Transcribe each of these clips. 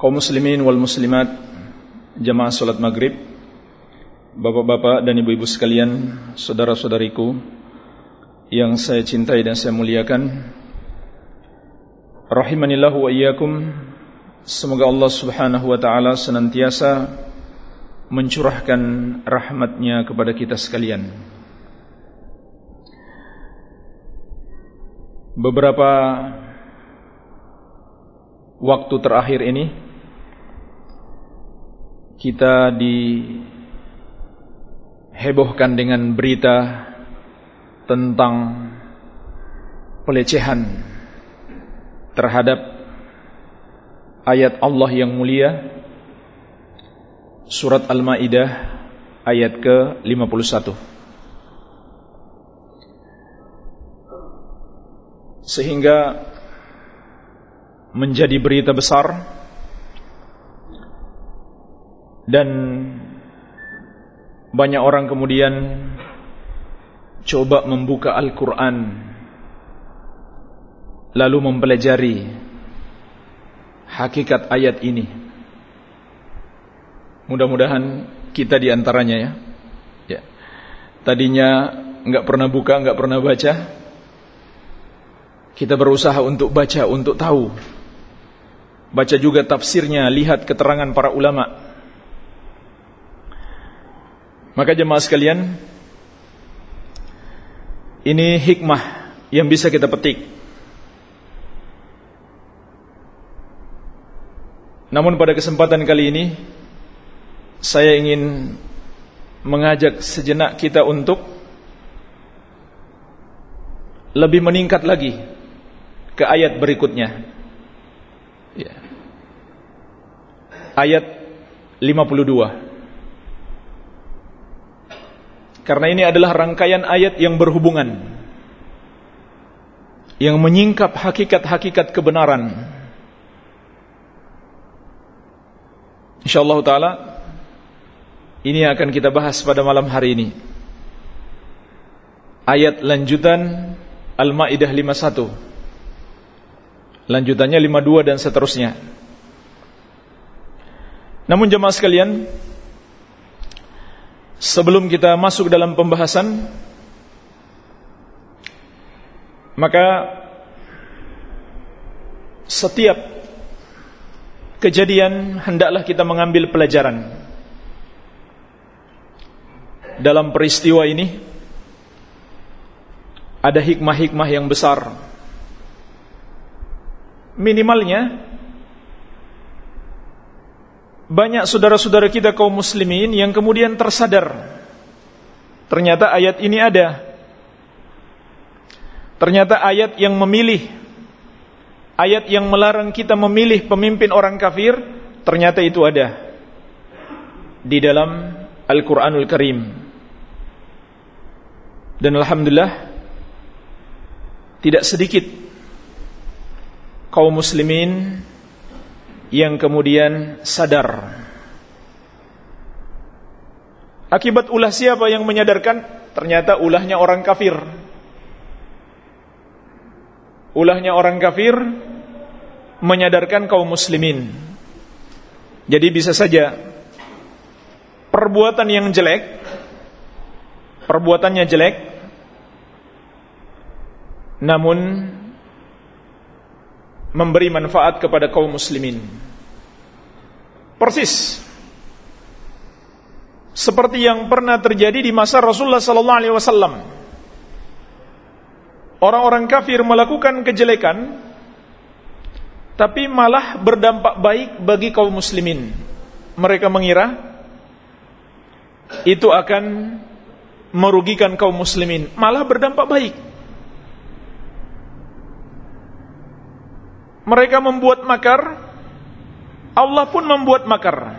kaum muslimin wal muslimat jamaah salat maghrib Bapak-bapak dan ibu-ibu sekalian Saudara-saudariku Yang saya cintai dan saya muliakan Rahimanillahu wa iyyakum Semoga Allah subhanahu wa ta'ala senantiasa Mencurahkan rahmatnya kepada kita sekalian. Beberapa Waktu terakhir ini kita dihebohkan dengan berita tentang pelecehan terhadap ayat Allah yang mulia surat Al-Maidah ayat ke-51. Sehingga menjadi berita besar dan banyak orang kemudian coba membuka Al-Quran lalu mempelajari hakikat ayat ini. Mudah-mudahan kita di antaranya ya. ya. Tadinya nggak pernah buka, nggak pernah baca. Kita berusaha untuk baca, untuk tahu. Baca juga tafsirnya, lihat keterangan para ulama. Maka jemaah sekalian Ini hikmah yang bisa kita petik. Namun pada kesempatan kali ini Saya ingin Mengajak sejenak kita untuk Lebih meningkat lagi Ke ayat berikutnya. Ya. Ayat 52 Karena ini adalah rangkaian ayat yang berhubungan. Yang menyingkap hakikat-hakikat kebenaran. InsyaAllah ta'ala Ini akan kita bahas pada malam hari ini. Ayat lanjutan Al-Ma'idah 51 Lanjutannya 52 dan seterusnya. Namun jemaah sekalian Sebelum kita masuk dalam pembahasan Maka Setiap Kejadian Hendaklah kita mengambil pelajaran. Dalam peristiwa ini Ada hikmah-hikmah yang besar. Minimalnya banyak saudara-saudara kita kaum muslimin yang kemudian tersadar. Ternyata ayat ini ada. Ternyata ayat yang memilih ayat yang melarang kita memilih pemimpin orang kafir ternyata itu ada di dalam Al-Qur'anul Karim. Dan alhamdulillah tidak sedikit kaum muslimin yang kemudian sadar. Akibat ulah siapa yang menyadarkan? Ternyata ulahnya orang kafir. Ulahnya orang kafir menyadarkan kaum muslimin. Jadi bisa saja perbuatan yang jelek, perbuatannya jelek, namun memberi manfaat kepada kaum muslimin. Persis seperti yang pernah terjadi di masa Rasulullah sallallahu alaihi wasallam. Orang-orang kafir melakukan kejelekan tapi malah berdampak baik bagi kaum muslimin. Mereka mengira itu akan merugikan kaum muslimin, malah berdampak baik. Mereka membuat makar Allah pun membuat makar.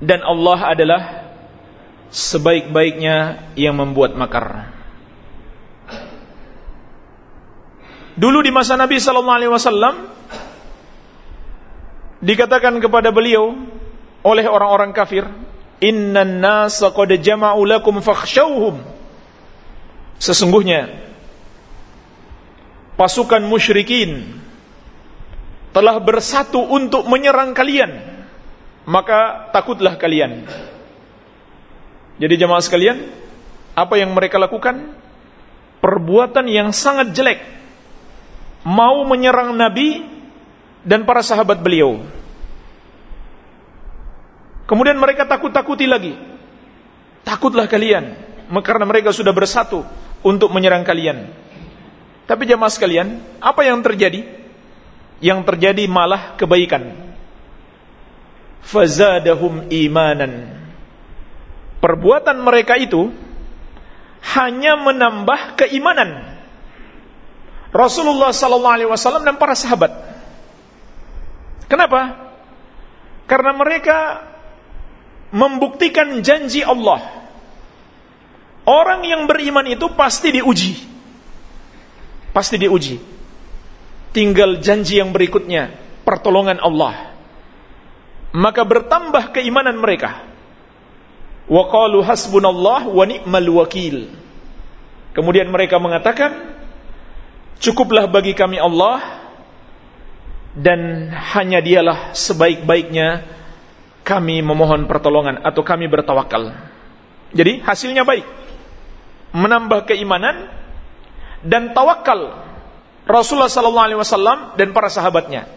Dan Allah adalah sebaik-baiknya yang membuat makar. Dulu di masa Nabi sallallahu alaihi wasallam dikatakan kepada beliau oleh orang-orang kafir, "Innan nasa qad jama'u lakum fakhshawhum." Sesungguhnya pasukan musyrikin telah bersatu untuk menyerang kalian, maka takutlah kalian. Jadi jemaah sekalian, apa yang mereka lakukan? Perbuatan yang sangat jelek. Mau menyerang Nabi dan para sahabat beliau. Kemudian mereka takut-takuti lagi. Takutlah kalian, karena mereka sudah bersatu untuk menyerang kalian. Tapi jemaah sekalian, apa yang terjadi? Yang terjadi malah kebaikan. Fazadahum imanan perbuatan mereka itu hanya menambah keimanan Rasulullah sallallahu alaihi wasallam dan para sahabat. Kenapa? Karena mereka membuktikan janji Allah. Orang yang beriman itu pasti diuji. Pasti diuji. Tinggal janji yang berikutnya, pertolongan Allah. Maka bertambah keimanan mereka wa qalu hasbunallah wa ni'mal wakil. Kemudian mereka mengatakan, cukuplah bagi kami Allah dan hanya dialah sebaik-baiknya kami memohon pertolongan atau kami bertawakal. Jadi hasilnya baik. Menambah keimanan dan tawakal Rasulullah sallallahu alaihi wasallam dan para sahabatnya.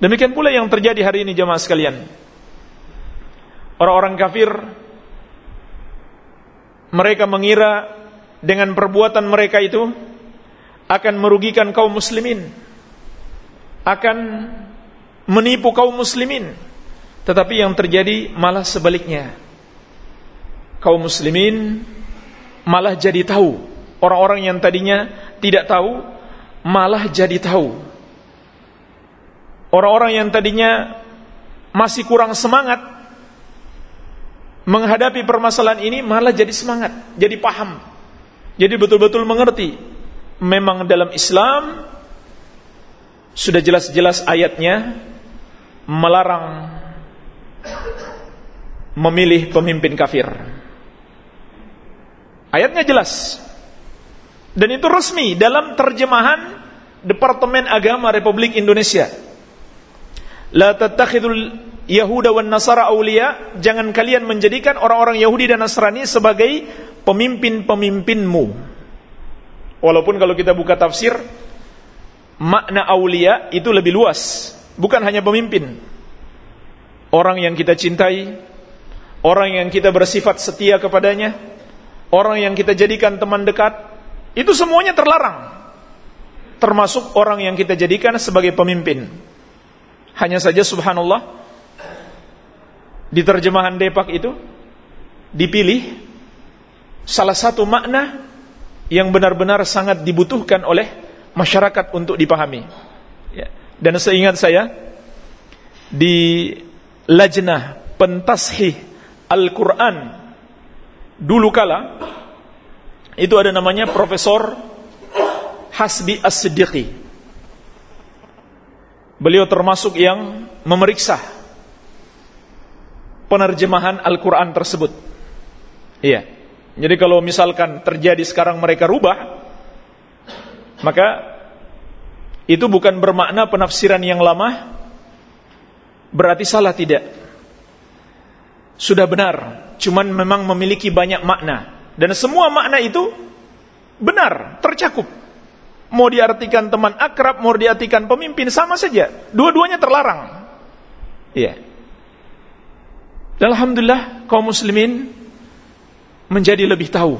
Demikian pula yang terjadi hari ini jemaah sekalian. Orang-orang kafir mereka mengira dengan perbuatan mereka itu akan merugikan kaum muslimin akan menipu kaum muslimin tetapi yang terjadi malah sebaliknya kaum muslimin malah jadi tahu orang-orang yang tadinya tidak tahu malah jadi tahu orang-orang yang tadinya masih kurang semangat menghadapi permasalahan ini malah jadi semangat, jadi paham. Jadi betul-betul mengerti. Memang dalam Islam sudah jelas-jelas ayatnya melarang memilih pemimpin kafir. Ayatnya jelas. Dan itu resmi dalam terjemahan Departemen Agama Republik Indonesia. La tattakhidul Yahuda wan Nasara aulia, jangan kalian menjadikan orang-orang Yahudi dan Nasrani sebagai pemimpin-pemimpinmu. Walaupun kalau kita buka tafsir, makna aulia itu lebih luas, bukan hanya pemimpin. Orang yang kita cintai, orang yang kita bersifat setia kepadanya, orang yang kita jadikan teman dekat, itu semuanya terlarang. Termasuk orang yang kita jadikan sebagai pemimpin. Hanya saja subhanallah, di terjemahan Depak itu dipilih salah satu makna yang benar-benar sangat dibutuhkan oleh masyarakat untuk dipahami. Ya. Dan seingat saya di lajnah pentashih Al-Quran dulu kala itu ada namanya Profesor Hasbi As-Siddiqi. Beliau termasuk yang memeriksa penerjemahan Al-Quran tersebut. Iya. Jadi kalau misalkan terjadi sekarang mereka rubah, maka itu bukan bermakna penafsiran yang lama berarti salah tidak. Sudah benar, cuman memang memiliki banyak makna dan semua makna itu benar, tercakup. Mau diartikan teman akrab, mau diartikan pemimpin sama saja. Dua-duanya terlarang. Iya. Dan Alhamdulillah kaum muslimin menjadi lebih tahu.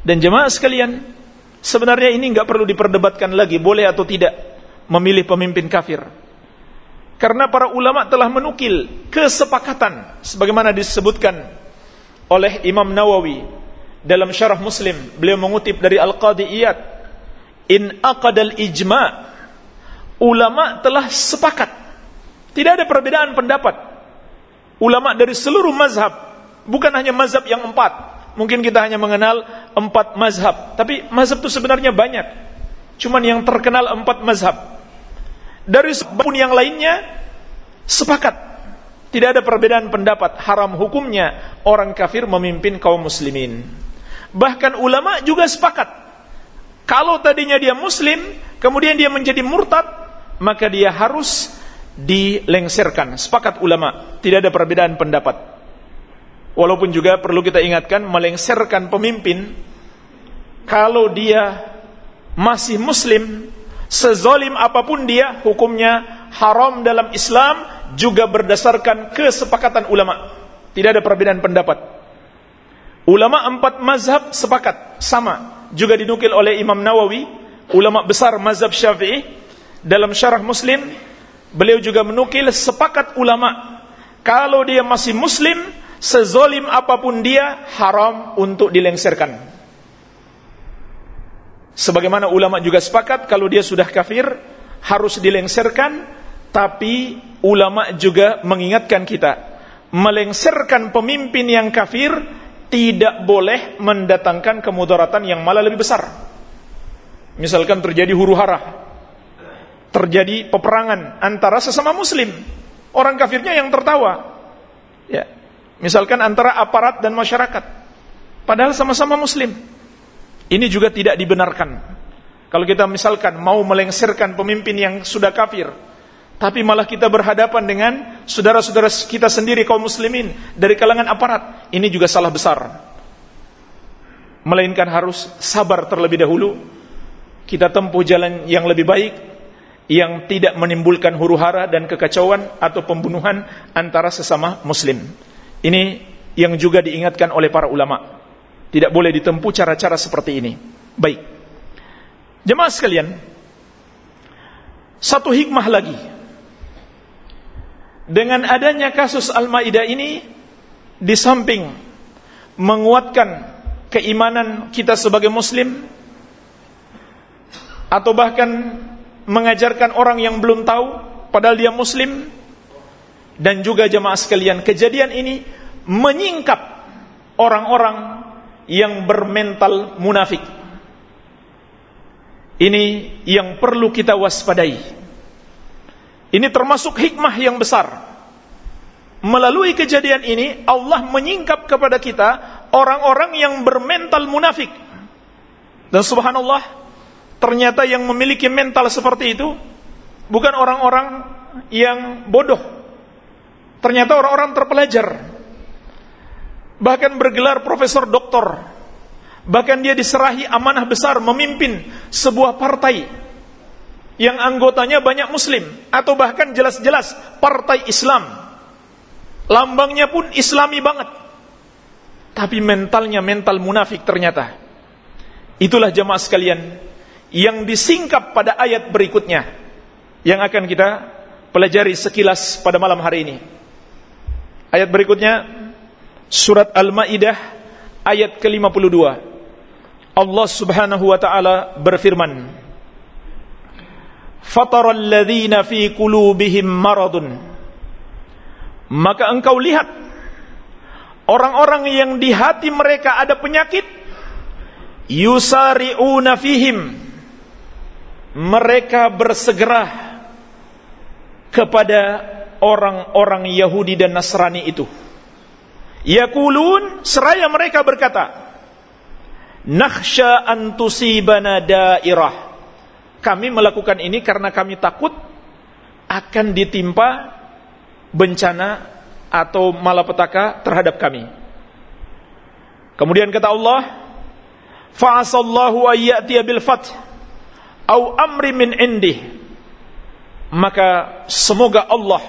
Dan jemaah sekalian, sebenarnya ini nggak perlu diperdebatkan lagi boleh atau tidak memilih pemimpin kafir. Karena para ulama telah menukil kesepakatan sebagaimana disebutkan oleh Imam Nawawi dalam Syarah Muslim. Beliau mengutip dari Al-Qadi Iyad, "In aqadal ijma' ulama telah sepakat Tidak ada perbedaan pendapat. Ulama dari seluruh mazhab, bukan hanya mazhab yang empat. Mungkin kita hanya mengenal empat mazhab, tapi mazhab itu sebenarnya banyak. Cuman yang terkenal empat mazhab. Dari pun yang lainnya sepakat. Tidak ada perbedaan pendapat haram hukumnya orang kafir memimpin kaum muslimin. Bahkan ulama juga sepakat. Kalau tadinya dia muslim, kemudian dia menjadi murtad, maka dia harus dilengserkan. Sepakat ulama, tidak ada perbedaan pendapat. Walaupun juga perlu kita ingatkan, melengserkan pemimpin, kalau dia masih muslim, sezolim apa pun dia, hukumnya haram dalam Islam, juga berdasarkan kesepakatan ulama. Tidak ada perbedaan pendapat. Ulama empat mazhab sepakat, sama. Juga dinukil oleh Imam Nawawi, ulama besar mazhab syafi'i, dalam syarah muslim, Beliau juga menukil sepakat ulama kalau dia masih muslim sezolim apa pun dia haram untuk dilengserkan. Sebagaimana ulama juga sepakat kalau dia sudah kafir harus dilengserkan tapi ulama juga mengingatkan kita melengserkan pemimpin yang kafir tidak boleh mendatangkan kemudaratan yang malah lebih besar. Misalkan terjadi huru hara terjadi peperangan antara sesama muslim. Orang kafirnya yang tertawa. Ya. Misalkan antara aparat dan masyarakat. Padahal sama-sama muslim. Ini juga tidak dibenarkan. Kalau kita misalkan mau melengsirkan pemimpin yang sudah kafir, tapi malah kita berhadapan dengan saudara-saudara kita sendiri kaum muslimin dari kalangan aparat, ini juga salah besar. Melainkan harus sabar terlebih dahulu. Kita tempuh jalan yang lebih baik yang tidak menimbulkan huru hara dan kekacauan atau pembunuhan antara sesama muslim. Ini yang juga diingatkan oleh para ulama. Tidak boleh ditempuh cara-cara seperti ini. Baik. Jemaah sekalian, satu hikmah lagi. Dengan adanya kasus Al-Maidah ini di samping menguatkan keimanan kita sebagai muslim atau bahkan mengajarkan orang yang belum tahu padahal dia muslim dan juga jemaah sekalian kejadian ini menyingkap orang-orang yang bermental munafik. Ini yang perlu kita waspadai ini termasuk hikmah yang besar melalui kejadian ini Allah menyingkap kepada kita orang-orang yang bermental munafik dan subhanallah Ternyata yang memiliki mental seperti itu bukan orang-orang yang bodoh. Ternyata orang-orang terpelajar. Bahkan bergelar profesor doktor. Bahkan dia diserahi amanah besar memimpin sebuah partai yang anggotanya banyak muslim atau bahkan jelas-jelas partai Islam. Lambangnya pun islami banget. Tapi mentalnya mental munafik ternyata. Itulah jemaah sekalian yang disingkap pada ayat berikutnya yang akan kita pelajari sekilas pada malam hari ini. Ayat berikutnya surat Al-Maidah ayat ke-52. Allah Subhanahu wa taala berfirman, "Fataral ladzina fi qulubihim maradun" Maka engkau lihat orang-orang yang di hati mereka ada penyakit yusari'una fihim mereka bersegera kepada orang-orang Yahudi dan Nasrani itu. Yakulun seraya mereka berkata, Nakhsha antusibana dairah. Kami melakukan ini karena kami takut akan ditimpa bencana atau malapetaka terhadap kami. Kemudian kata Allah, Fa'asallahu ayyatiya bil fath au amri min indih maka semoga Allah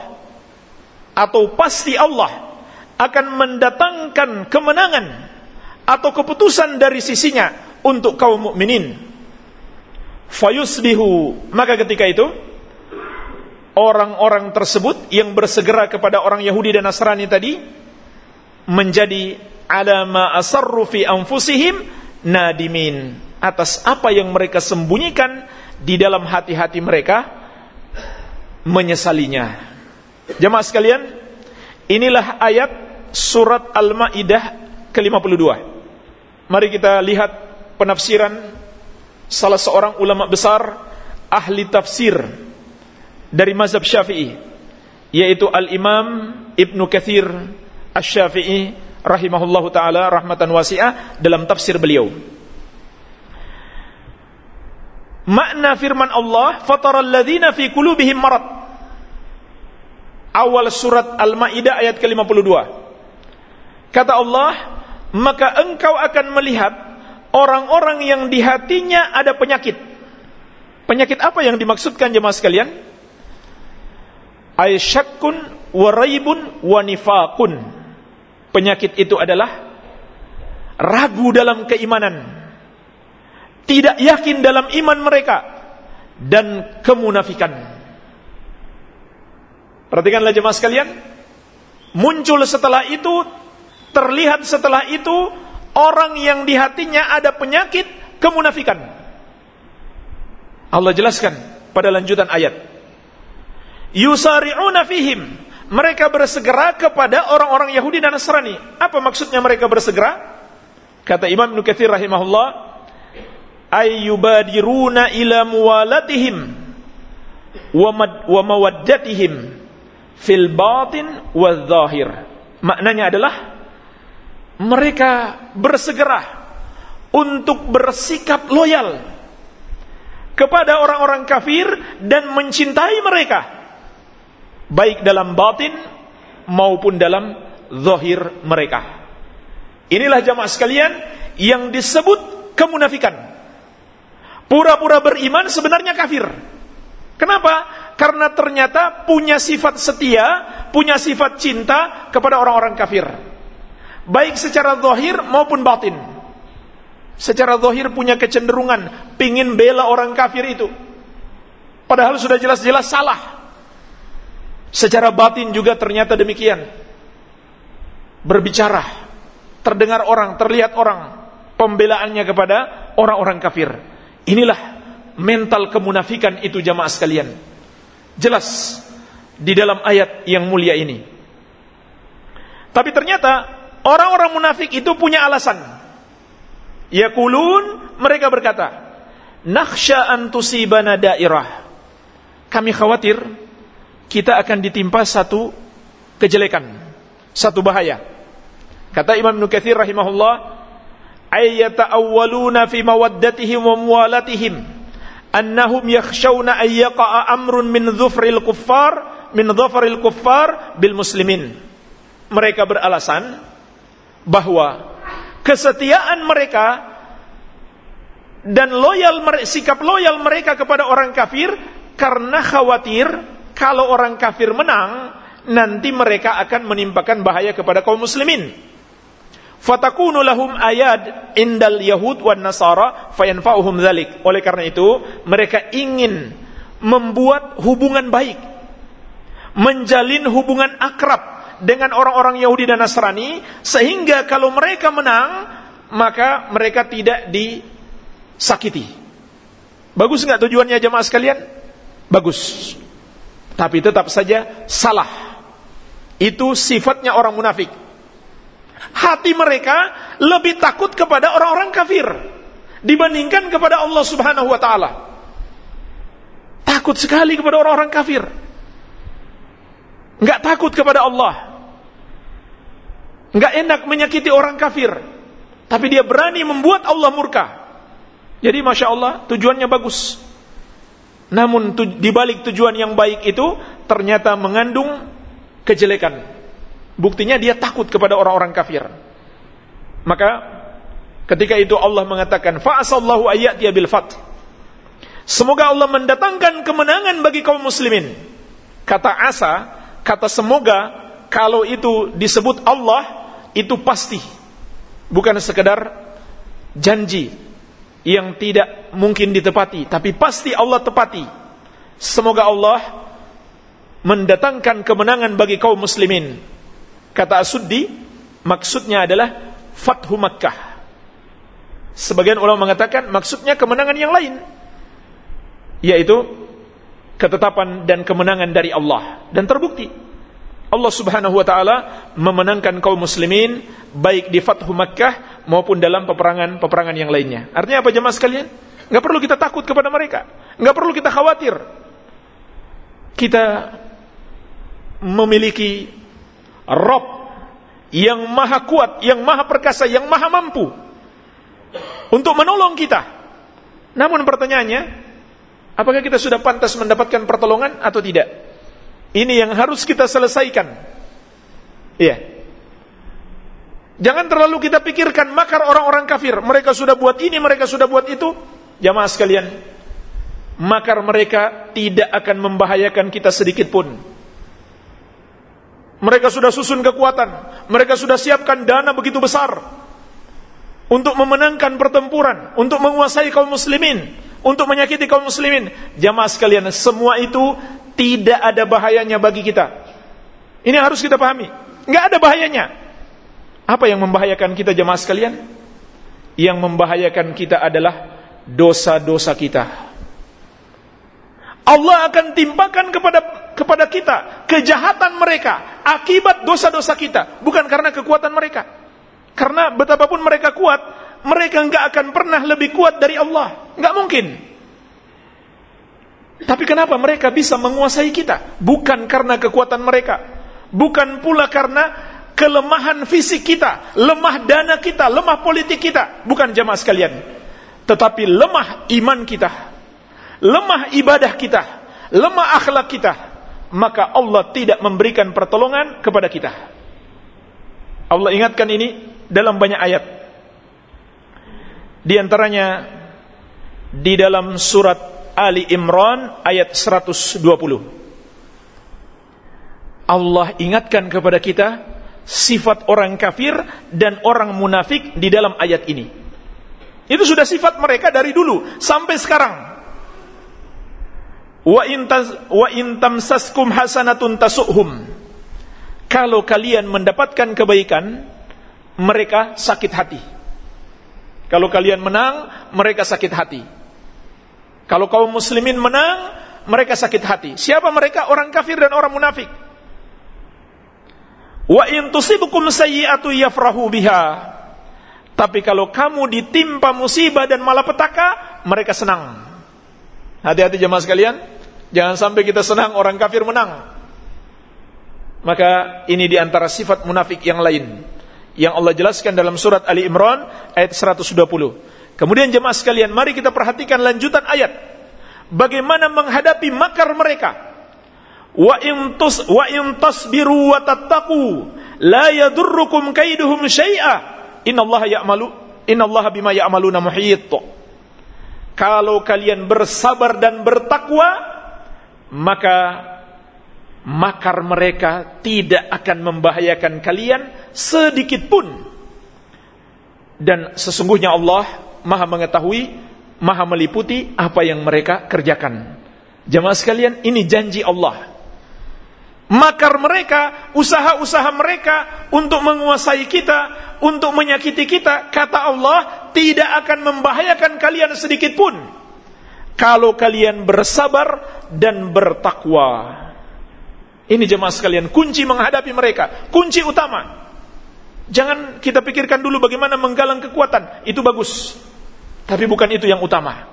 atau pasti Allah akan mendatangkan kemenangan atau keputusan dari sisinya untuk kaum mukminin fayusbihu maka ketika itu orang-orang tersebut yang bersegera kepada orang Yahudi dan Nasrani tadi menjadi alama asarru fi anfusihim nadimin atas apa yang mereka sembunyikan di dalam hati-hati mereka menyesalinya. Jemaah sekalian, inilah ayat surat Al-Maidah ke-52. Mari kita lihat penafsiran salah seorang ulama besar ahli tafsir dari mazhab Syafi'i yaitu Al-Imam Ibnu Katsir Asy-Syafi'i rahimahullahu taala rahmatan wasi'ah dalam tafsir beliau. Makna firman Allah, "Fataral ladzina fi qulubihim marad." Awal surat Al-Maidah ayat ke-52. Kata Allah, "Maka engkau akan melihat orang-orang yang di hatinya ada penyakit." Penyakit apa yang dimaksudkan jemaah sekalian? Ay syakkun wa raibun wa nifaqun. Penyakit itu adalah ragu dalam keimanan tidak yakin dalam iman mereka dan kemunafikan. Perhatikanlah jemaah sekalian, muncul setelah itu, terlihat setelah itu orang yang di hatinya ada penyakit kemunafikan. Allah jelaskan pada lanjutan ayat. Yusari'una fihim. Mereka bersegera kepada orang-orang Yahudi dan Nasrani. Apa maksudnya mereka bersegera? Kata Imam Nukathir rahimahullah, ayyubadiruna ila muwalatihim wa mawaddatihim fil batin wa zahir. Maknanya adalah mereka bersegera untuk bersikap loyal kepada orang-orang kafir dan mencintai mereka baik dalam batin maupun dalam zahir mereka. Inilah jamaah sekalian yang disebut kemunafikan. Pura-pura beriman sebenarnya kafir. Kenapa? Karena ternyata punya sifat setia, punya sifat cinta kepada orang-orang kafir. Baik secara zahir maupun batin. Secara zahir punya kecenderungan pingin bela orang kafir itu. Padahal sudah jelas-jelas salah. Secara batin juga ternyata demikian. Berbicara, terdengar orang, terlihat orang pembelaannya kepada orang-orang kafir. Inilah mental kemunafikan itu jamaah sekalian. Jelas di dalam ayat yang mulia ini. Tapi ternyata orang-orang munafik itu punya alasan. Yaqulun mereka berkata, "Nakhsha an tusibana dairah." Kami khawatir kita akan ditimpa satu kejelekan, satu bahaya. Kata Imam Nukathir rahimahullah, ayyata'awwaluna fi mawaddatihim wa muwalatihim annahum yakhshawna ay yaqa'a amrun min dhufril kuffar min dhafaril kuffar bil muslimin mereka beralasan bahwa kesetiaan mereka dan loyal sikap loyal mereka kepada orang kafir karena khawatir kalau orang kafir menang nanti mereka akan menimpakan bahaya kepada kaum muslimin fatakunu lahum ayat indal yahud wan nasara fayanfa'uhum dzalik. Oleh karena itu, mereka ingin membuat hubungan baik, menjalin hubungan akrab dengan orang-orang Yahudi dan Nasrani sehingga kalau mereka menang, maka mereka tidak disakiti. Bagus nggak tujuannya jemaah sekalian? Bagus. Tapi tetap saja salah. Itu sifatnya orang munafik hati mereka lebih takut kepada orang-orang kafir dibandingkan kepada Allah Subhanahu wa taala. Takut sekali kepada orang-orang kafir. Enggak takut kepada Allah. Enggak enak menyakiti orang kafir. Tapi dia berani membuat Allah murka. Jadi Masya Allah tujuannya bagus. Namun di balik tujuan yang baik itu ternyata mengandung kejelekan. Buktinya dia takut kepada orang-orang kafir. Maka ketika itu Allah mengatakan fa'asallahu ayyatiya bil fath. Semoga Allah mendatangkan kemenangan bagi kaum muslimin. Kata asa, kata semoga kalau itu disebut Allah itu pasti. Bukan sekedar janji yang tidak mungkin ditepati, tapi pasti Allah tepati. Semoga Allah mendatangkan kemenangan bagi kaum muslimin Kata Asuddi, maksudnya adalah Fathu Makkah. Sebagian ulama mengatakan maksudnya kemenangan yang lain. Yaitu ketetapan dan kemenangan dari Allah. Dan terbukti. Allah Subhanahu wa taala memenangkan kaum muslimin baik di Fathu Makkah maupun dalam peperangan-peperangan yang lainnya. Artinya apa jemaah sekalian? Enggak perlu kita takut kepada mereka. Enggak perlu kita khawatir. Kita memiliki Rob yang maha kuat, yang maha perkasa, yang maha mampu untuk menolong kita. Namun pertanyaannya, apakah kita sudah pantas mendapatkan pertolongan atau tidak? Ini yang harus kita selesaikan. Iya. Jangan terlalu kita pikirkan makar orang-orang kafir. Mereka sudah buat ini, mereka sudah buat itu. Jamaah sekalian, makar mereka tidak akan membahayakan kita sedikit pun. Mereka sudah susun kekuatan, mereka sudah siapkan dana begitu besar untuk memenangkan pertempuran, untuk menguasai kaum muslimin, untuk menyakiti kaum muslimin. Jamaah sekalian, semua itu tidak ada bahayanya bagi kita. Ini harus kita pahami. Nggak ada bahayanya. Apa yang membahayakan kita jemaah sekalian? Yang membahayakan kita adalah dosa-dosa kita. Allah akan timpakan kepada kepada kita kejahatan mereka akibat dosa-dosa kita, bukan karena kekuatan mereka. Karena betapapun mereka kuat, mereka nggak akan pernah lebih kuat dari Allah. Nggak mungkin. Tapi kenapa mereka bisa menguasai kita? Bukan karena kekuatan mereka. Bukan pula karena kelemahan fisik kita, lemah dana kita, lemah politik kita. Bukan jamaah sekalian. Tetapi lemah iman kita, lemah ibadah kita, lemah akhlak kita. Maka Allah tidak memberikan pertolongan kepada kita. Allah ingatkan ini dalam banyak ayat. Di antaranya di dalam surat Ali Imran ayat 120. Allah ingatkan kepada kita sifat orang kafir dan orang munafik di dalam ayat ini. Itu sudah sifat mereka dari dulu sampai sekarang. Wa intas wa intamsaskum hasanatun tasuhum. Kalau kalian mendapatkan kebaikan, mereka sakit hati. Kalau kalian menang, mereka sakit hati. Kalau kaum muslimin menang, mereka sakit hati. Siapa mereka? Orang kafir dan orang munafik. Wa in tusibukum sayyi'atu yafrahu biha. Tapi kalau kamu ditimpa musibah dan malapetaka, mereka senang. Hati-hati jemaah sekalian, jangan sampai kita senang orang kafir menang. Maka ini di antara sifat munafik yang lain yang Allah jelaskan dalam surat Ali Imran ayat 120. Kemudian jemaah sekalian, mari kita perhatikan lanjutan ayat. Bagaimana menghadapi makar mereka. Wa in tus wa in tasbiru wa tattaqu la yadurrukum kaiduhum syai'a. Innallaha ya'malu innallaha bima ya'maluna muhit. Kalau kalian bersabar dan bertakwa, maka makar mereka tidak akan membahayakan kalian sedikit pun. Dan sesungguhnya Allah maha mengetahui, maha meliputi apa yang mereka kerjakan. Jemaah sekalian, ini janji Allah. Makar mereka, usaha-usaha mereka untuk menguasai kita, untuk menyakiti kita, kata Allah, tidak akan membahayakan kalian sedikit pun. Kalau kalian bersabar dan bertakwa. Ini jemaah sekalian, kunci menghadapi mereka, kunci utama. Jangan kita pikirkan dulu bagaimana menggalang kekuatan, itu bagus. Tapi bukan itu yang utama.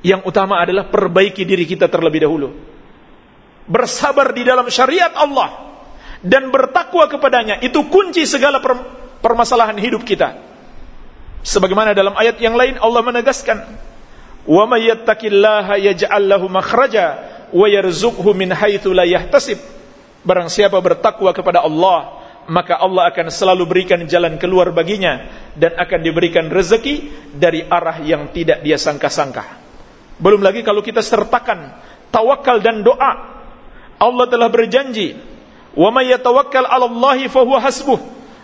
Yang utama adalah perbaiki diri kita terlebih dahulu. Bersabar di dalam syariat Allah dan bertakwa kepadanya itu kunci segala permasalahan hidup kita. Sebagaimana dalam ayat yang lain Allah menegaskan, "Wa yattaqillaha yaj'al lahu makhraja wa yarzuqhu min haitsu la yahtasib." Barang siapa bertakwa kepada Allah, maka Allah akan selalu berikan jalan keluar baginya dan akan diberikan rezeki dari arah yang tidak dia sangka-sangka. Belum lagi kalau kita sertakan tawakal dan doa. Allah telah berjanji, "Wa may yatawakkal 'ala Allahi fa huwa hasbuh."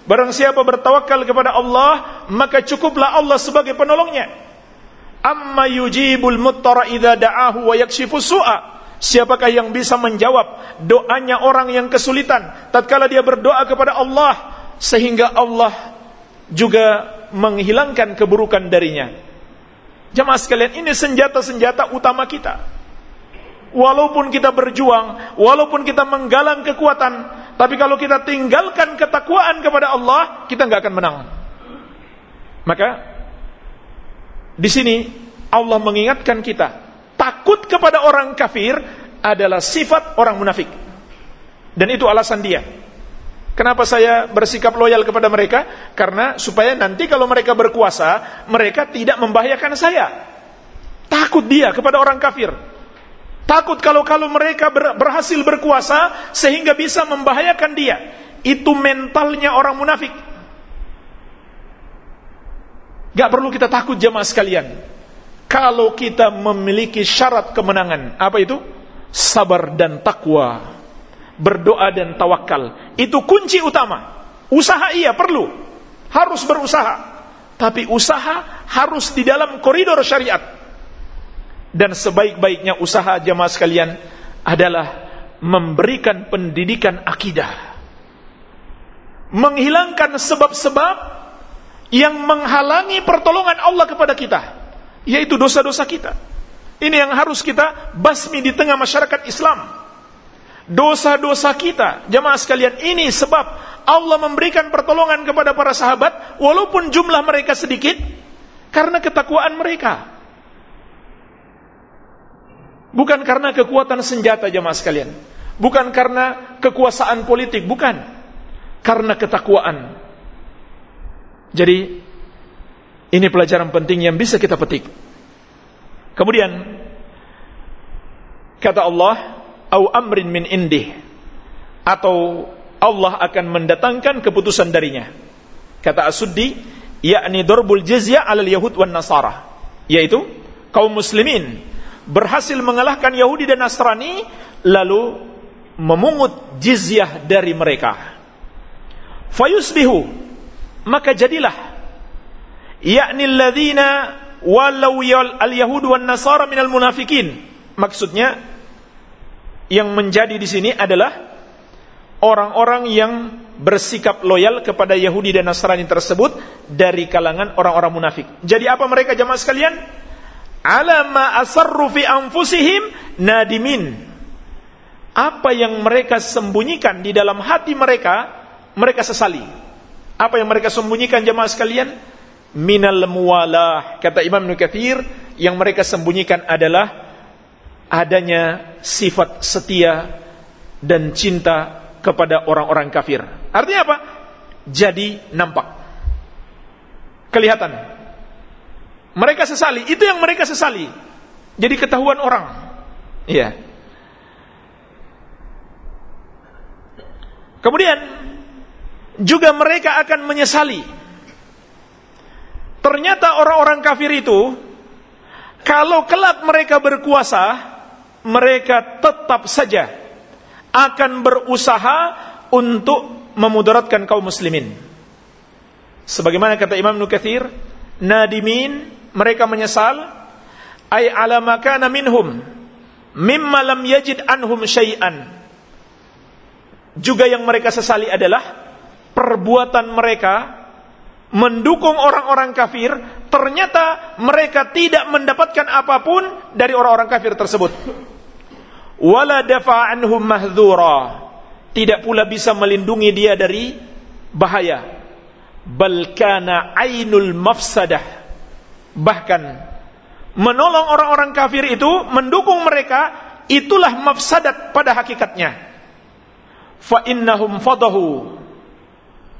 Barang siapa bertawakal kepada Allah, maka cukuplah Allah sebagai penolongnya. Amma yujibul muttara idza da'ahu wa yakshifu su'a. Siapakah yang bisa menjawab doanya orang yang kesulitan tatkala dia berdoa kepada Allah sehingga Allah juga menghilangkan keburukan darinya. Jemaah sekalian, ini senjata-senjata utama kita. walaupun kita berjuang, walaupun kita menggalang kekuatan, tapi kalau kita tinggalkan ketakwaan kepada Allah, kita nggak akan menang. Maka di sini Allah mengingatkan kita, takut kepada orang kafir adalah sifat orang munafik. Dan itu alasan dia. Kenapa saya bersikap loyal kepada mereka? Karena supaya nanti kalau mereka berkuasa, mereka tidak membahayakan saya. Takut dia kepada orang kafir. Takut kalau-kalau mereka berhasil berkuasa sehingga bisa membahayakan dia. Itu mentalnya orang munafik. Gak perlu kita takut jamaah sekalian. Kalau kita memiliki syarat kemenangan, apa itu? Sabar dan takwa. Berdoa dan tawakal. Itu kunci utama. Usaha iya perlu. Harus berusaha. Tapi usaha harus di dalam koridor syariat dan sebaik-baiknya usaha jamaah sekalian adalah memberikan pendidikan akidah menghilangkan sebab-sebab yang menghalangi pertolongan Allah kepada kita yaitu dosa-dosa kita ini yang harus kita basmi di tengah masyarakat Islam dosa-dosa kita jamaah sekalian ini sebab Allah memberikan pertolongan kepada para sahabat walaupun jumlah mereka sedikit karena ketakwaan mereka Bukan karena kekuatan senjata jemaah sekalian. Bukan karena kekuasaan politik, bukan. Karena ketakwaan. Jadi ini pelajaran penting yang bisa kita petik. Kemudian kata Allah, "Au amrin min indih." Atau Allah akan mendatangkan keputusan darinya. Kata As-Suddi, yakni darbul jizya 'alal yahud wan nasara, yaitu kaum muslimin berhasil mengalahkan Yahudi dan Nasrani lalu memungut jizyah dari mereka fayusbihu maka jadilah yakni alladhina walau al-yahud wan nasara minal munafikin maksudnya yang menjadi di sini adalah orang-orang yang bersikap loyal kepada Yahudi dan Nasrani tersebut dari kalangan orang-orang munafik. Jadi apa mereka jamaah sekalian? ala ma asarru fi anfusihim nadimin. Apa yang mereka sembunyikan di dalam hati mereka, mereka sesali. Apa yang mereka sembunyikan jemaah sekalian? Minal muwalah. Kata Imam Nukathir, yang mereka sembunyikan adalah adanya sifat setia dan cinta kepada orang-orang kafir. Artinya apa? Jadi nampak. Kelihatan mereka sesali, itu yang mereka sesali. Jadi ketahuan orang. Iya. Kemudian juga mereka akan menyesali. Ternyata orang-orang kafir itu kalau kelak mereka berkuasa, mereka tetap saja akan berusaha untuk memudaratkan kaum muslimin. Sebagaimana kata Imam Nukathir, nadimin mereka menyesal ay ala makana minhum mimma lam yajid anhum syai'an juga yang mereka sesali adalah perbuatan mereka mendukung orang-orang kafir ternyata mereka tidak mendapatkan apa pun dari orang-orang kafir tersebut wala dafa anhum mahdhura tidak pula bisa melindungi dia dari bahaya bal kana ainul mafsadah Bahkan menolong orang-orang kafir itu, mendukung mereka, itulah mafsadat pada hakikatnya. Fa innahum fadahu.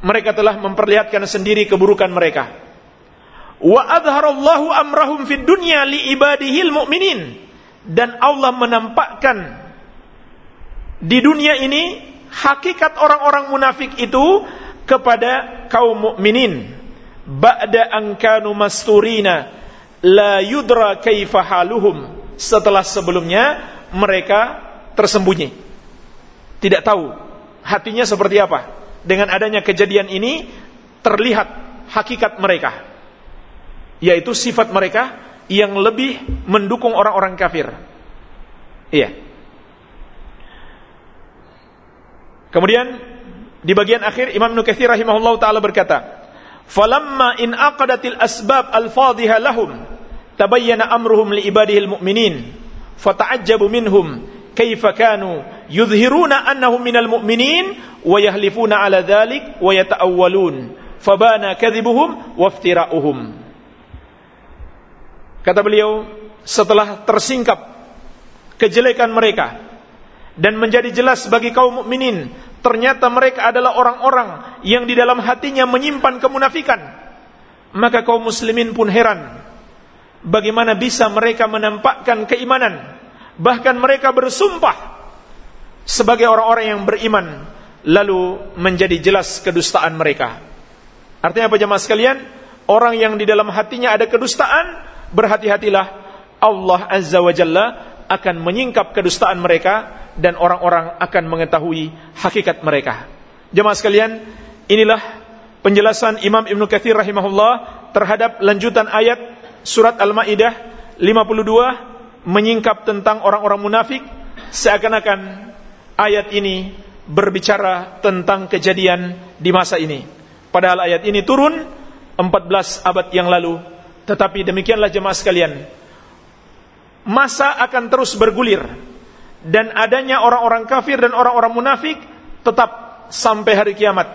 Mereka telah memperlihatkan sendiri keburukan mereka. Wa adharallahu amrahum fid dunya li ibadihil mu'minin. Dan Allah menampakkan di dunia ini hakikat orang-orang munafik itu kepada kaum mukminin ba'da an kanu masturina la yudra kaifa haluhum setelah sebelumnya mereka tersembunyi tidak tahu hatinya seperti apa dengan adanya kejadian ini terlihat hakikat mereka yaitu sifat mereka yang lebih mendukung orang-orang kafir. Iya. Kemudian di bagian akhir Imam Nukathir rahimahullah taala berkata falamma in aqadatil asbab al-fadhiha lahum tabayyana amruhum li ibadihil mu'minin fata'ajjabu minhum kaifa kanu yudhhiruna annahum minal mu'minin wa yahlifuna ala dhalik wa yata'awwalun. Fabana kadhibuhum waftira'uhum kata beliau setelah tersingkap kejelekan mereka dan menjadi jelas bagi kaum mukminin ternyata mereka adalah orang-orang yang di dalam hatinya menyimpan kemunafikan maka kaum muslimin pun heran bagaimana bisa mereka menampakkan keimanan. Bahkan mereka bersumpah sebagai orang-orang yang beriman lalu menjadi jelas kedustaan mereka. Artinya apa jemaah sekalian? Orang yang di dalam hatinya ada kedustaan berhati-hatilah Allah azza wa jalla akan menyingkap kedustaan mereka dan orang-orang akan mengetahui hakikat mereka. Jemaah sekalian inilah penjelasan Imam Ibn Kathir rahimahullah terhadap lanjutan ayat surat Al-Maidah 52 menyingkap tentang orang-orang munafik seakan-akan ayat ini berbicara tentang kejadian di masa ini. Padahal ayat ini turun 14 abad yang lalu. Tetapi demikianlah jemaah sekalian. Masa akan terus bergulir dan adanya orang-orang kafir dan orang-orang munafik tetap sampai hari kiamat.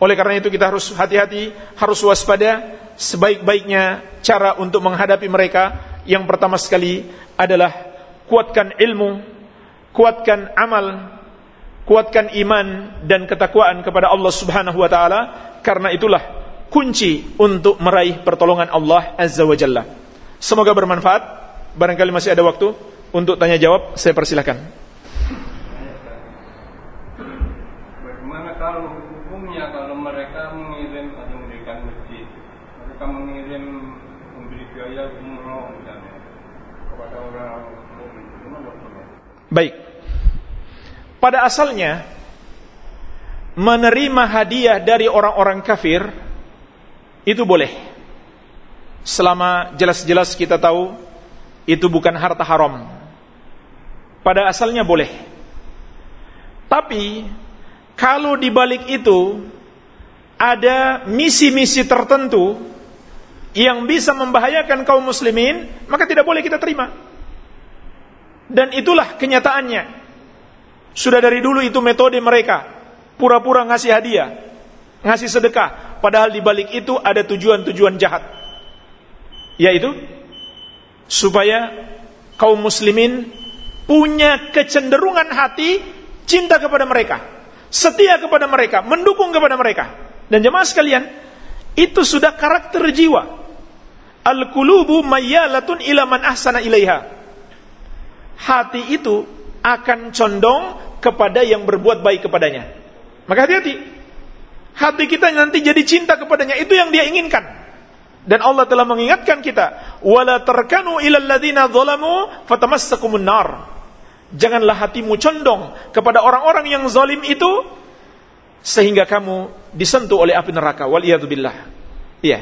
Oleh karena itu kita harus hati-hati, harus waspada sebaik-baiknya cara untuk menghadapi mereka. Yang pertama sekali adalah kuatkan ilmu, kuatkan amal, kuatkan iman dan ketakwaan kepada Allah Subhanahu wa taala karena itulah kunci untuk meraih pertolongan Allah Azza wa Jalla. Semoga bermanfaat. Barangkali masih ada waktu untuk tanya jawab, saya persilahkan. Bagaimana kalau hukumnya kalau mereka mengirim atau mendirikan masjid, mereka mengirim memberi biaya umroh Baik. Pada asalnya menerima hadiah dari orang-orang kafir itu boleh. Selama jelas-jelas kita tahu itu bukan harta haram. Pada asalnya boleh. Tapi kalau di balik itu ada misi-misi tertentu yang bisa membahayakan kaum muslimin, maka tidak boleh kita terima. Dan itulah kenyataannya. Sudah dari dulu itu metode mereka, pura-pura ngasih hadiah, ngasih sedekah, padahal di balik itu ada tujuan-tujuan jahat. Yaitu supaya kaum muslimin punya kecenderungan hati cinta kepada mereka, setia kepada mereka, mendukung kepada mereka. Dan jemaah sekalian, itu sudah karakter jiwa. Al-qulubu mayyalatun ila man ahsana ilaiha. Hati itu akan condong kepada yang berbuat baik kepadanya. Maka hati-hati. Hati kita nanti jadi cinta kepadanya, itu yang dia inginkan. Dan Allah telah mengingatkan kita, "Wala tarkanu ilal ladzina dzalamu fatamassakumun nar." Janganlah hatimu condong kepada orang-orang yang zalim itu sehingga kamu disentuh oleh api neraka. Wal billah. Iya.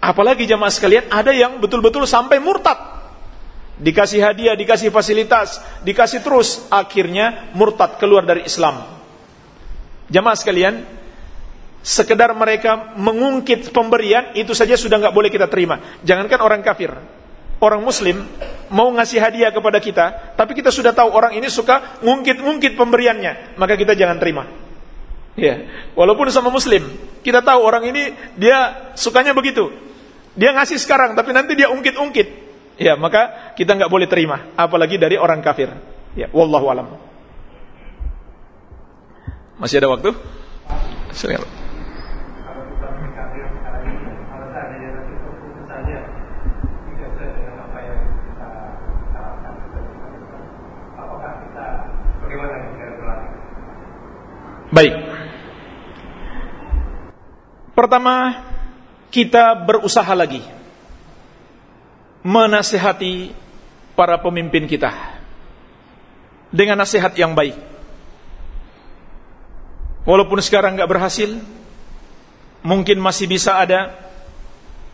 Apalagi jamaah sekalian, ada yang betul-betul sampai murtad. Dikasih hadiah, dikasih fasilitas, dikasih terus, akhirnya murtad keluar dari Islam. Jamaah sekalian, sekedar mereka mengungkit pemberian, itu saja sudah nggak boleh kita terima. Jangankan orang kafir, orang muslim mau ngasih hadiah kepada kita, tapi kita sudah tahu orang ini suka ngungkit-ngungkit pemberiannya, maka kita jangan terima. Ya, walaupun sama muslim, kita tahu orang ini dia sukanya begitu. Dia ngasih sekarang, tapi nanti dia ungkit-ungkit. Ya, maka kita nggak boleh terima, apalagi dari orang kafir. Ya, wallahu alam. Masih ada waktu? Silakan. Baik. Pertama, kita berusaha lagi menasihati para pemimpin kita dengan nasihat yang baik. Walaupun sekarang nggak berhasil, mungkin masih bisa ada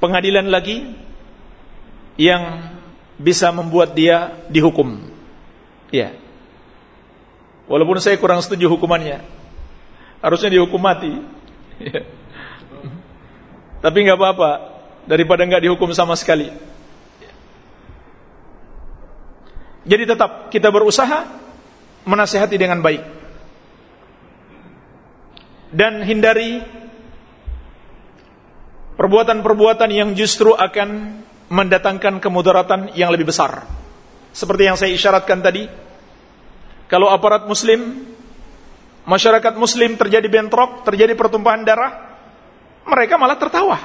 pengadilan lagi yang bisa membuat dia dihukum. Ya. Walaupun saya kurang setuju hukumannya. Harusnya dihukum mati. Ya. Tapi nggak apa-apa daripada nggak dihukum sama sekali. Jadi tetap kita berusaha menasihati dengan baik. Dan hindari perbuatan-perbuatan yang justru akan mendatangkan kemudaratan yang lebih besar. Seperti yang saya isyaratkan tadi, kalau aparat muslim, masyarakat muslim terjadi bentrok, terjadi pertumpahan darah, mereka malah tertawa.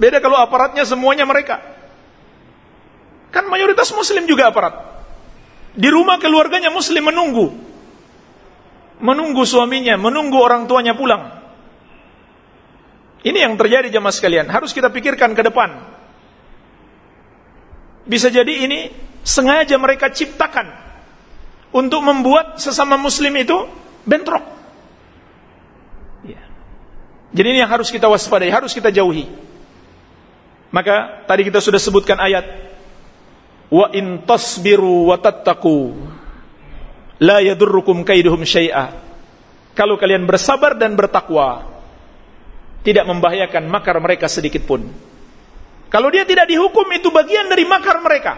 Beda kalau aparatnya semuanya mereka. Kan mayoritas muslim juga aparat. Di rumah keluarganya muslim menunggu. Menunggu suaminya, menunggu orang tuanya pulang. Ini yang terjadi jemaah sekalian. Harus kita pikirkan ke depan. Bisa jadi ini sengaja mereka ciptakan untuk membuat sesama muslim itu bentrok. Ya. Jadi ini yang harus kita waspadai, harus kita jauhi. Maka tadi kita sudah sebutkan ayat wa in tasbiru wa tattaqu la yadurrukum kaiduhum syai'a. Kalau kalian bersabar dan bertakwa, tidak membahayakan makar mereka sedikit pun. Kalau dia tidak dihukum itu bagian dari makar mereka.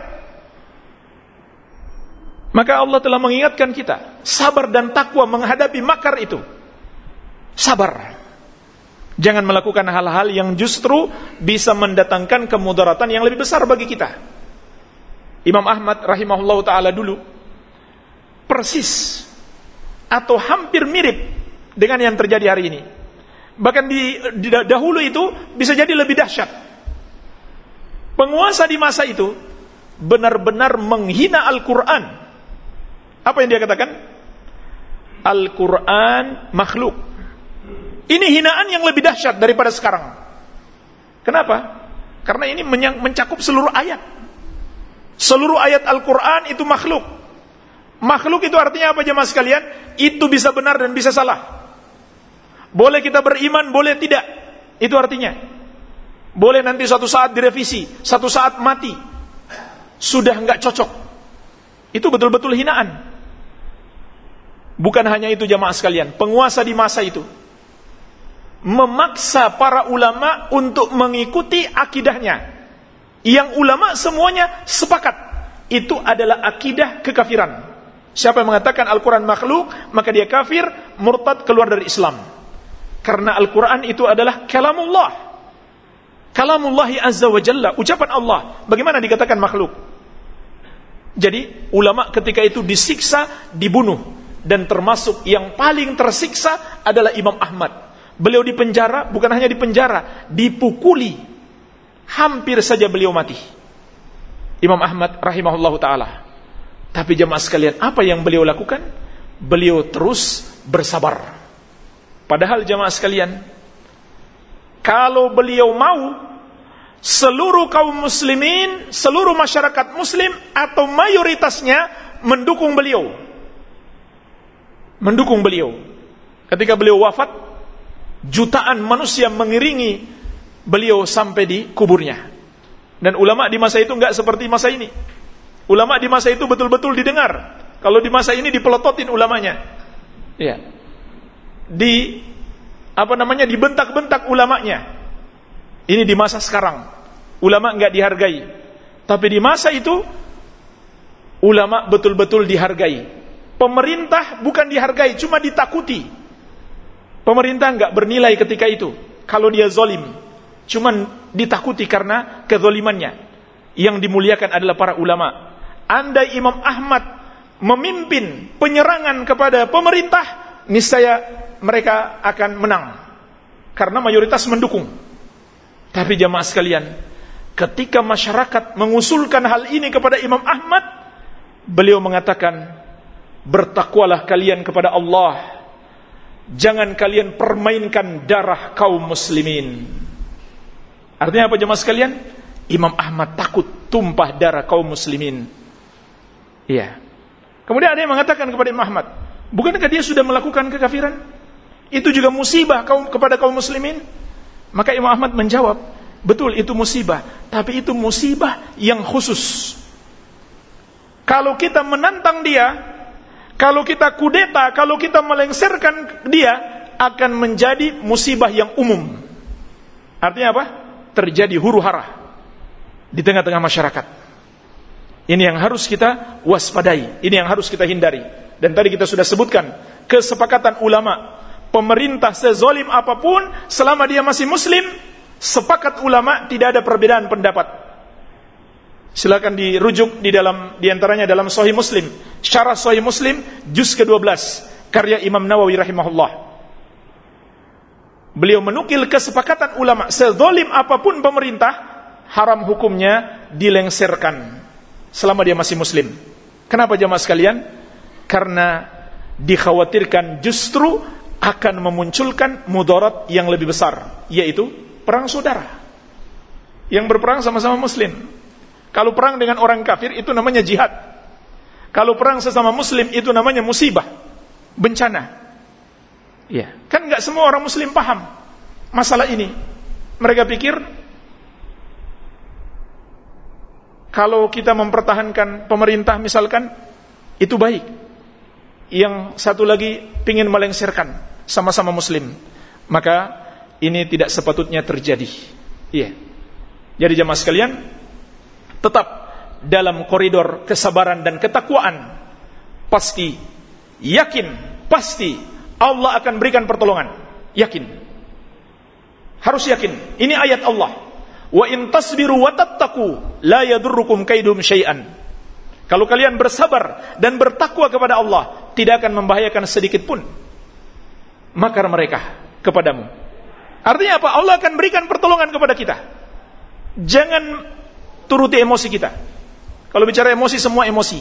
Maka Allah telah mengingatkan kita, sabar dan takwa menghadapi makar itu. Sabar. Jangan melakukan hal-hal yang justru bisa mendatangkan kemudaratan yang lebih besar bagi kita. Imam Ahmad rahimahullah taala dulu persis atau hampir mirip dengan yang terjadi hari ini. Bahkan di, di dahulu itu bisa jadi lebih dahsyat. Penguasa di masa itu benar-benar menghina Al-Quran. Apa yang dia katakan? Al-Quran makhluk. Ini hinaan yang lebih dahsyat daripada sekarang. Kenapa? Karena ini mencakup seluruh ayat. Seluruh ayat Al-Quran itu makhluk. Makhluk itu artinya apa jemaah sekalian? Itu bisa benar dan bisa salah. Boleh kita beriman, boleh tidak. Itu artinya. Boleh nanti suatu saat direvisi, satu saat mati. Sudah nggak cocok. Itu betul-betul hinaan. Bukan hanya itu jamaah sekalian, penguasa di masa itu memaksa para ulama untuk mengikuti akidahnya. Yang ulama semuanya sepakat itu adalah akidah kekafiran. Siapa yang mengatakan Al-Quran makhluk, maka dia kafir, murtad, keluar dari Islam. Karena Al-Quran itu adalah kalamullah. Kalamullahi azza wa jalla, ucapan Allah. Bagaimana dikatakan makhluk? Jadi ulama ketika itu disiksa, dibunuh. Dan termasuk yang paling tersiksa adalah Imam Ahmad. Beliau dipenjara, bukan hanya dipenjara, dipukuli. Hampir saja beliau mati. Imam Ahmad rahimahullahu ta'ala. Tapi jemaah sekalian, apa yang beliau lakukan? Beliau terus bersabar Padahal jamaah sekalian, kalau beliau mau seluruh kaum muslimin, seluruh masyarakat muslim atau mayoritasnya mendukung beliau. Mendukung beliau. Ketika beliau wafat, jutaan manusia mengiringi beliau sampai di kuburnya. Dan ulama di masa itu enggak seperti masa ini. Ulama di masa itu betul-betul didengar. Kalau di masa ini dipelototin ulamanya. Ya di apa namanya dibentak-bentak ulamanya. Ini di masa sekarang. Ulama nggak dihargai. Tapi di masa itu ulama betul-betul dihargai. Pemerintah bukan dihargai, cuma ditakuti. Pemerintah nggak bernilai ketika itu. Kalau dia zolim, cuma ditakuti karena kezolimannya. Yang dimuliakan adalah para ulama. Andai Imam Ahmad memimpin penyerangan kepada pemerintah, niscaya mereka akan menang karena mayoritas mendukung. Tapi jamaah sekalian, ketika masyarakat mengusulkan hal ini kepada Imam Ahmad, beliau mengatakan, "Bertakwalah kalian kepada Allah. Jangan kalian permainkan darah kaum muslimin." Artinya apa jemaah sekalian? Imam Ahmad takut tumpah darah kaum muslimin. Iya. Kemudian ada yang mengatakan kepada Imam Ahmad, "Bukankah dia sudah melakukan kekafiran?" itu juga musibah kaum kepada kaum muslimin? Maka Imam Ahmad menjawab, betul itu musibah, tapi itu musibah yang khusus. Kalau kita menantang dia, kalau kita kudeta, kalau kita melengsarkan dia, akan menjadi musibah yang umum. Artinya apa? Terjadi huru hara di tengah-tengah masyarakat. Ini yang harus kita waspadai, ini yang harus kita hindari. Dan tadi kita sudah sebutkan kesepakatan ulama, pemerintah sezolim apa pun selama dia masih muslim, sepakat ulama tidak ada perbedaan pendapat. Silakan dirujuk di dalam di antaranya dalam Sahih Muslim, Syarah Sahih Muslim juz ke-12 karya Imam Nawawi rahimahullah. Beliau menukil kesepakatan ulama, sezolim apa pun pemerintah, haram hukumnya dilengserkan selama dia masih muslim. Kenapa jamaah sekalian? Karena dikhawatirkan justru akan memunculkan mudarat yang lebih besar, yaitu perang saudara. Yang berperang sama-sama muslim. Kalau perang dengan orang kafir itu namanya jihad. Kalau perang sesama muslim itu namanya musibah, bencana. Ya, kan nggak semua orang muslim paham masalah ini. Mereka pikir kalau kita mempertahankan pemerintah misalkan itu baik. Yang satu lagi ingin melengsarkan sama-sama muslim. Maka ini tidak sepatutnya terjadi. Iya. Jadi jemaah sekalian, tetap dalam koridor kesabaran dan ketakwaan. Pasti, yakin, pasti Allah akan berikan pertolongan. Yakin. Harus yakin. Ini ayat Allah. Wa in tasbiru wa tattaqu la yadurrukum kaidum syai'an. Kalau kalian bersabar dan bertakwa kepada Allah, tidak akan membahayakan sedikit pun makar mereka kepadamu. Artinya apa? Allah akan berikan pertolongan kepada kita. Jangan turuti emosi kita. Kalau bicara emosi semua emosi.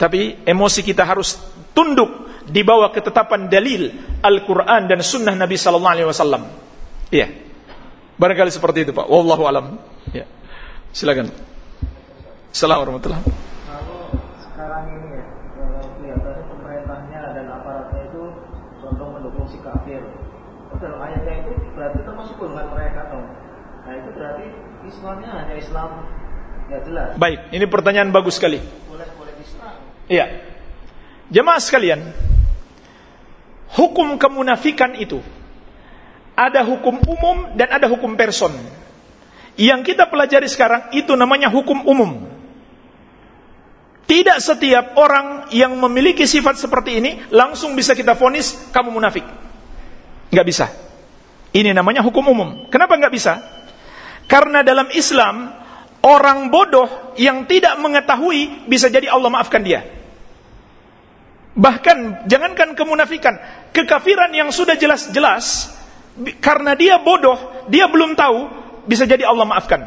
Tapi emosi kita harus tunduk di bawah ketetapan dalil Al-Qur'an dan sunnah Nabi sallallahu alaihi wasallam. Iya. Barangkali seperti itu Pak. Wallahu alam. Ya. Silakan. Assalamualaikum warahmatullahi Kalau sekarang ini ya, kalau kelihatannya pemerintahnya dan aparatnya itu condong mendukung si kafir. Oh, dalam ayatnya itu berarti termasuk golongan mereka dong. Nah itu berarti Islamnya hanya Islam ya jelas. Baik, ini pertanyaan bagus sekali. Boleh boleh Islam. Iya. Jemaah sekalian, hukum kemunafikan itu ada hukum umum dan ada hukum person. Yang kita pelajari sekarang itu namanya hukum umum. Tidak setiap orang yang memiliki sifat seperti ini langsung bisa kita fonis kamu munafik. Nggak bisa. Ini namanya hukum umum. Kenapa nggak bisa? Karena dalam Islam orang bodoh yang tidak mengetahui bisa jadi Allah maafkan dia. Bahkan jangankan kemunafikan, kekafiran yang sudah jelas-jelas karena dia bodoh, dia belum tahu, bisa jadi Allah maafkan.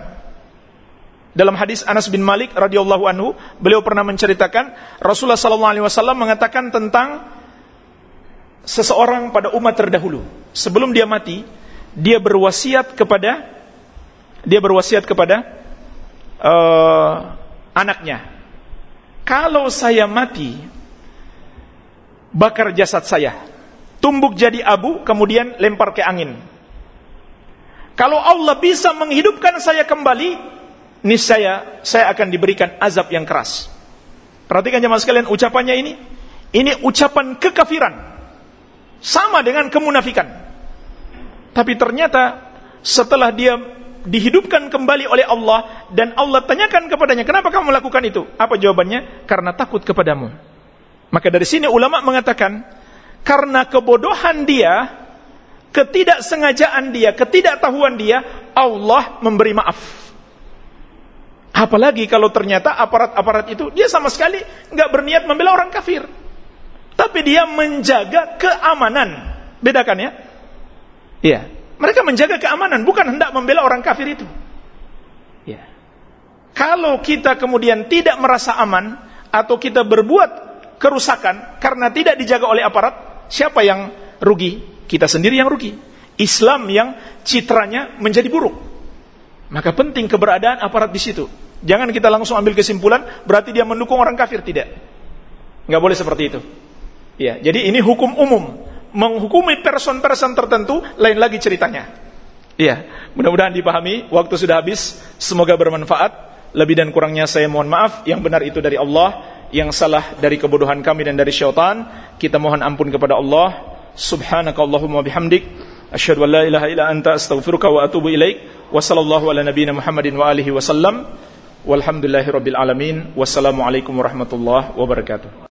Dalam hadis Anas bin Malik radhiyallahu anhu, beliau pernah menceritakan Rasulullah sallallahu alaihi wasallam mengatakan tentang seseorang pada umat terdahulu. Sebelum dia mati, dia berwasiat kepada dia berwasiat kepada uh, anaknya. Kalau saya mati, bakar jasad saya tumbuk jadi abu, kemudian lempar ke angin. Kalau Allah bisa menghidupkan saya kembali, niscaya saya akan diberikan azab yang keras. Perhatikan jemaah sekalian ucapannya ini. Ini ucapan kekafiran. Sama dengan kemunafikan. Tapi ternyata setelah dia dihidupkan kembali oleh Allah dan Allah tanyakan kepadanya, "Kenapa kamu melakukan itu?" Apa jawabannya? Karena takut kepadamu. Maka dari sini ulama mengatakan, karena kebodohan dia, ketidaksengajaan dia, ketidaktahuan dia, Allah memberi maaf. Apalagi kalau ternyata aparat-aparat itu dia sama sekali nggak berniat membela orang kafir, tapi dia menjaga keamanan. Bedakan ya? Iya. Mereka menjaga keamanan, bukan hendak membela orang kafir itu. Ya. Kalau kita kemudian tidak merasa aman atau kita berbuat kerusakan karena tidak dijaga oleh aparat, Siapa yang rugi? Kita sendiri yang rugi. Islam yang citranya menjadi buruk. Maka penting keberadaan aparat di situ. Jangan kita langsung ambil kesimpulan berarti dia mendukung orang kafir tidak. Nggak boleh seperti itu. Ya, jadi ini hukum umum. Menghukumi person-person tertentu lain lagi ceritanya. Iya, mudah-mudahan dipahami. Waktu sudah habis. Semoga bermanfaat. Lebih dan kurangnya saya mohon maaf. Yang benar itu dari Allah yang salah dari kebodohan kami dan dari syaitan kita mohon ampun kepada Allah subhanakallahumma bihamdik asyhadu an la ilaha illa anta astaghfiruka wa atubu ilaik wa sallallahu ala nabiyyina muhammadin wa alihi wasallam Walhamdulillahirabbil alamin. Warahmatullahi wabarakatuh.